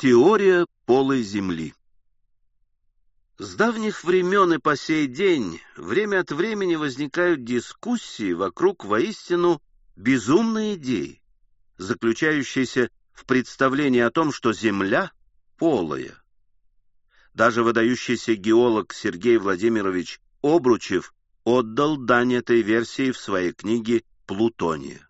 Теория полой Земли С давних времен и по сей день время от времени возникают дискуссии вокруг воистину безумной идеи, заключающейся в представлении о том, что Земля полая. Даже выдающийся геолог Сергей Владимирович Обручев отдал дань этой версии в своей книге «Плутония».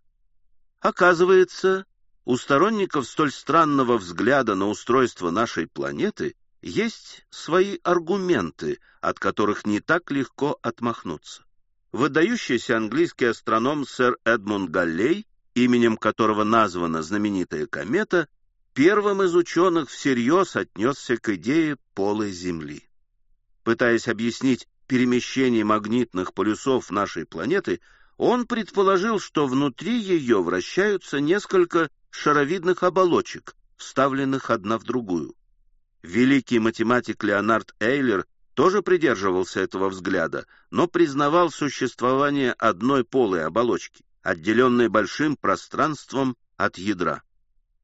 Оказывается, у сторонников столь странного взгляда на устройство нашей планеты есть свои аргументы, от которых не так легко отмахнуться. Выдающийся английский астроном сэр Эдмунд Галлей, именем которого названа знаменитая комета, первым из ученых всерьез отнесся к идее полой Земли. Пытаясь объяснить перемещение магнитных полюсов нашей планеты, он предположил, что внутри ее вращаются несколько шаровидных оболочек, вставленных одна в другую. Великий математик Леонард Эйлер тоже придерживался этого взгляда, но признавал существование одной полой оболочки, отделенной большим пространством от ядра.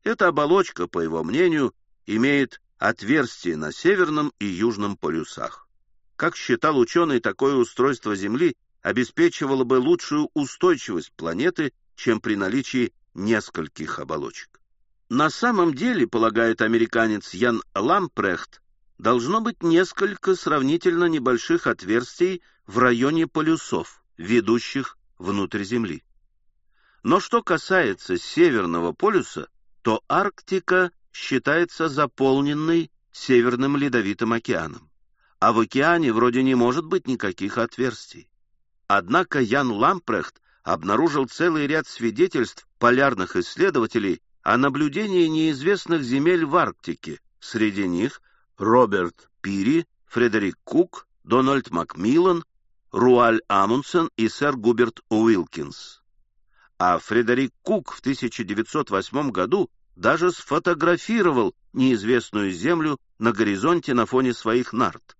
Эта оболочка, по его мнению, имеет отверстие на северном и южном полюсах. Как считал ученый, такое устройство Земли обеспечивало бы лучшую устойчивость планеты, чем при наличии нескольких оболочек. На самом деле, полагает американец Ян Лампрехт, должно быть несколько сравнительно небольших отверстий в районе полюсов, ведущих внутрь Земли. Но что касается Северного полюса, то Арктика считается заполненной Северным Ледовитым океаном, а в океане вроде не может быть никаких отверстий. Однако Ян Лампрехт обнаружил целый ряд свидетельств полярных исследователей о наблюдении неизвестных земель в Арктике. Среди них Роберт Пири, Фредерик Кук, Дональд Макмиллан, Руаль Амундсен и сэр Губерт Уилкинс а Фредерик Кук в 1908 году даже сфотографировал неизвестную Землю на горизонте на фоне своих нарт.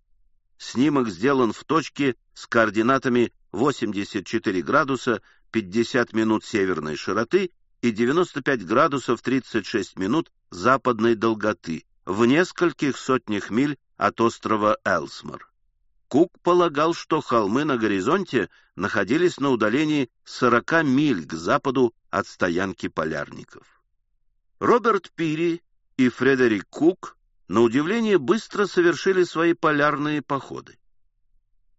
Снимок сделан в точке с координатами 84 градуса 50 минут северной широты и 95 градусов 36 минут западной долготы в нескольких сотнях миль от острова Элсмор. Кук полагал, что холмы на горизонте находились на удалении 40 миль к западу от стоянки полярников. Роберт Пири и Фредерик Кук, на удивление, быстро совершили свои полярные походы.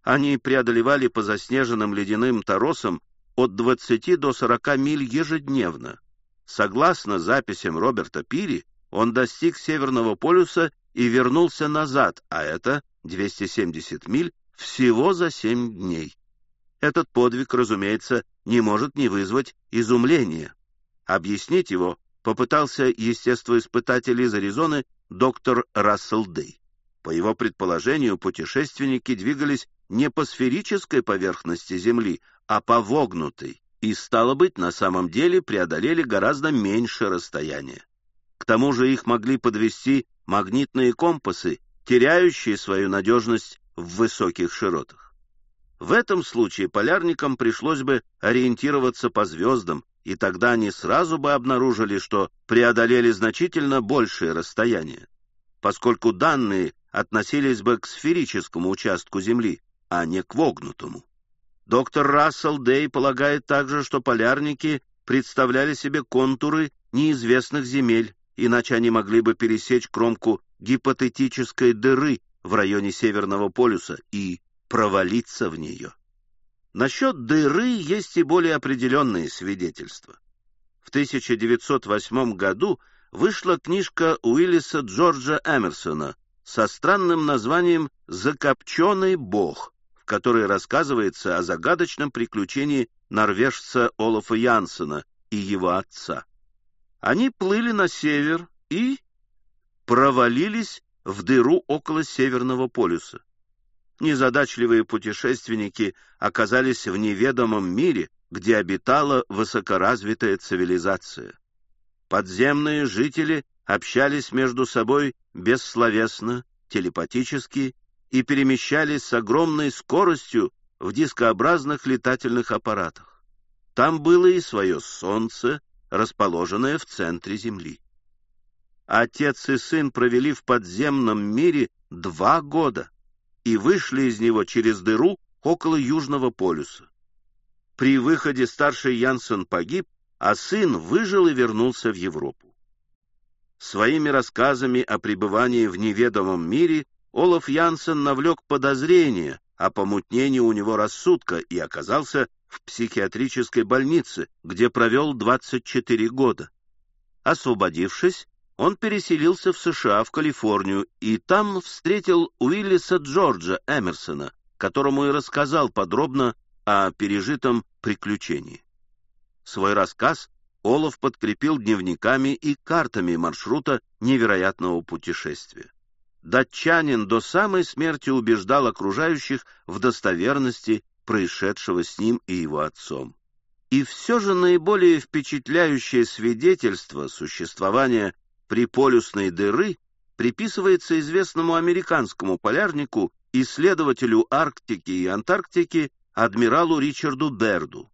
Они преодолевали по заснеженным ледяным торосам от 20 до 40 миль ежедневно. Согласно записям Роберта Пири, он достиг Северного полюса и вернулся назад, а это 270 миль, всего за 7 дней. Этот подвиг, разумеется, не может не вызвать изумления. Объяснить его попытался естествоиспытатель из Аризоны доктор Рассел Дэй. По его предположению, путешественники двигались не по сферической поверхности Земли, а по вогнутой, и, стало быть, на самом деле преодолели гораздо меньше расстояние. К тому же их могли подвести магнитные компасы, теряющие свою надежность в высоких широтах. В этом случае полярникам пришлось бы ориентироваться по звездам, и тогда они сразу бы обнаружили, что преодолели значительно большее расстояние, поскольку данные относились бы к сферическому участку Земли, а не к вогнутому. Доктор Рассел Дэй полагает также, что полярники представляли себе контуры неизвестных земель, иначе они могли бы пересечь кромку гипотетической дыры в районе Северного полюса и провалиться в нее. Насчет дыры есть и более определенные свидетельства. В 1908 году вышла книжка Уиллиса Джорджа Эмерсона со странным названием «Закопченный бог», в которой рассказывается о загадочном приключении норвежца Олафа Янсена и его отца. Они плыли на север и провалились в дыру около Северного полюса. Незадачливые путешественники оказались в неведомом мире, где обитала высокоразвитая цивилизация. Подземные жители общались между собой бессловесно, телепатически и перемещались с огромной скоростью в дискообразных летательных аппаратах. Там было и свое солнце, расположенное в центре Земли. отец и сын провели в подземном мире два года и вышли из него через дыру около Южного полюса. При выходе старший Янсен погиб, а сын выжил и вернулся в Европу. Своими рассказами о пребывании в неведомом мире Олаф Янсен навлек подозрение о помутнении у него рассудка и оказался в психиатрической больнице, где провел 24 года. Освободившись, он переселился в США, в Калифорнию, и там встретил Уиллиса Джорджа Эмерсона, которому и рассказал подробно о пережитом приключении. Свой рассказ Олаф подкрепил дневниками и картами маршрута невероятного путешествия. Датчанин до самой смерти убеждал окружающих в достоверности происшедшего с ним и его отцом. И все же наиболее впечатляющее свидетельство существования приполюсной дыры приписывается известному американскому полярнику, исследователю Арктики и Антарктики адмиралу Ричарду Берду.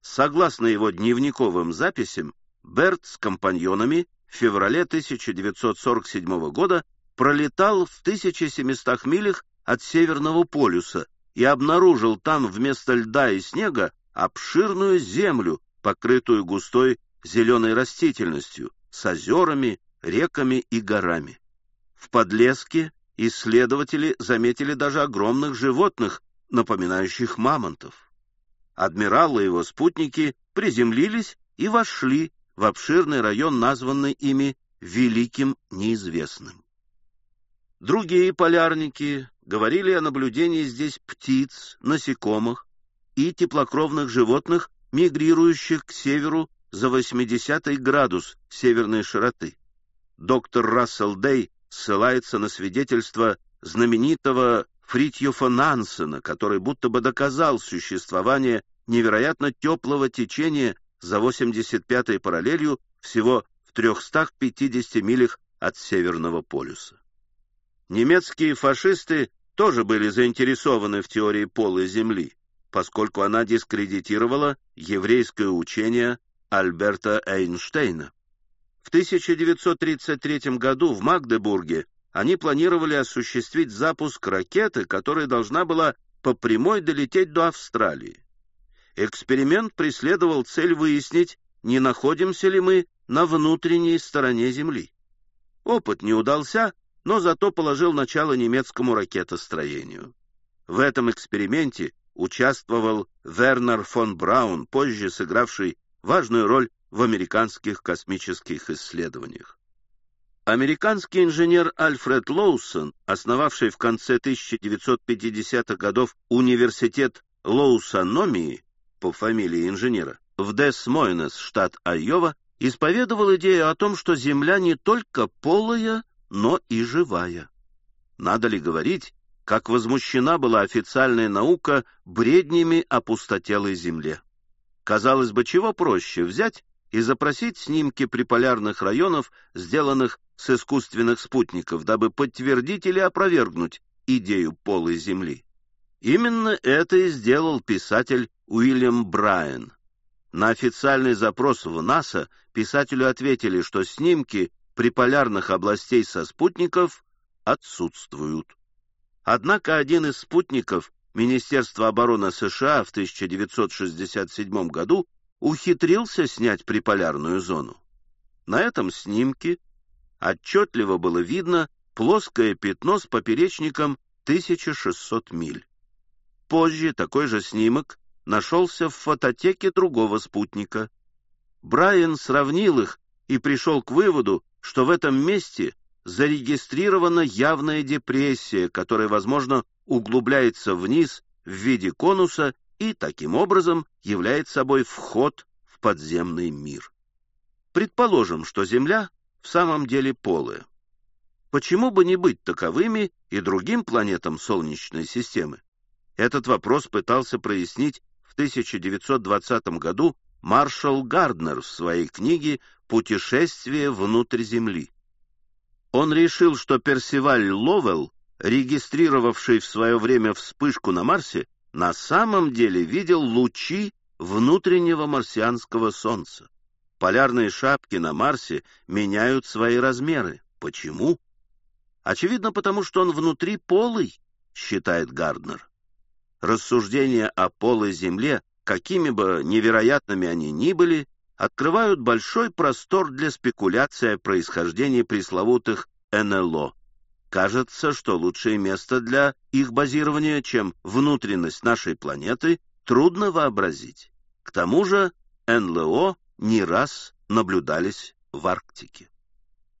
Согласно его дневниковым записям, Берд с компаньонами в феврале 1947 года пролетал в 1700 милях от Северного полюса и обнаружил там вместо льда и снега обширную землю, покрытую густой зеленой растительностью, с озерами, реками и горами. В подлеске исследователи заметили даже огромных животных, напоминающих мамонтов. Адмирал и его спутники приземлились и вошли в обширный район, названный ими Великим Неизвестным. Другие полярники говорили о наблюдении здесь птиц, насекомых и теплокровных животных, мигрирующих к северу за 80 градус северной широты. Доктор Рассел Дей ссылается на свидетельство знаменитого Фритьофа Нансена, который будто бы доказал существование невероятно теплого течения за 85-й параллелью всего в 350 милях от Северного полюса. Немецкие фашисты тоже были заинтересованы в теории полой Земли, поскольку она дискредитировала еврейское учение Альберта Эйнштейна. В 1933 году в Магдебурге они планировали осуществить запуск ракеты, которая должна была по прямой долететь до Австралии. Эксперимент преследовал цель выяснить, не находимся ли мы на внутренней стороне Земли. Опыт не удался, но зато положил начало немецкому ракетостроению. В этом эксперименте участвовал Вернер фон Браун, позже сыгравший важную роль в американских космических исследованиях. Американский инженер Альфред Лоусон, основавший в конце 1950-х годов университет Лоусономии по фамилии инженера в Дес-Мойнес, штат Айова, исповедовал идею о том, что Земля не только полая, но и живая. Надо ли говорить, как возмущена была официальная наука бреднями о пустотелой Земле? Казалось бы, чего проще взять и запросить снимки приполярных районов, сделанных с искусственных спутников, дабы подтвердить или опровергнуть идею полой Земли. Именно это и сделал писатель Уильям Брайан. На официальный запрос в НАСА писателю ответили, что снимки приполярных областей со спутников отсутствуют. Однако один из спутников Министерства обороны США в 1967 году ухитрился снять приполярную зону. На этом снимке отчетливо было видно плоское пятно с поперечником 1600 миль. Позже такой же снимок нашелся в фототеке другого спутника. Брайан сравнил их и пришел к выводу, что в этом месте зарегистрирована явная депрессия, которая, возможно, углубляется вниз в виде конуса и, таким образом, является собой вход в подземный мир. Предположим, что Земля в самом деле полая. Почему бы не быть таковыми и другим планетам Солнечной системы? Этот вопрос пытался прояснить в 1920 году Маршал Гарднер в своей книге «Путешествие внутрь Земли». Он решил, что Персиваль Ловелл, регистрировавший в свое время вспышку на Марсе, на самом деле видел лучи внутреннего марсианского солнца. полярные шапки на Марсе меняют свои размеры. Почему? Очевидно, потому что он внутри полый, считает Гарднер. Рассуждения о полой Земле, какими бы невероятными они ни были, открывают большой простор для спекуляции о происхождении пресловутых НЛО. Кажется, что лучшее место для их базирования, чем внутренность нашей планеты, трудно вообразить. К тому же НЛО не раз наблюдались в Арктике.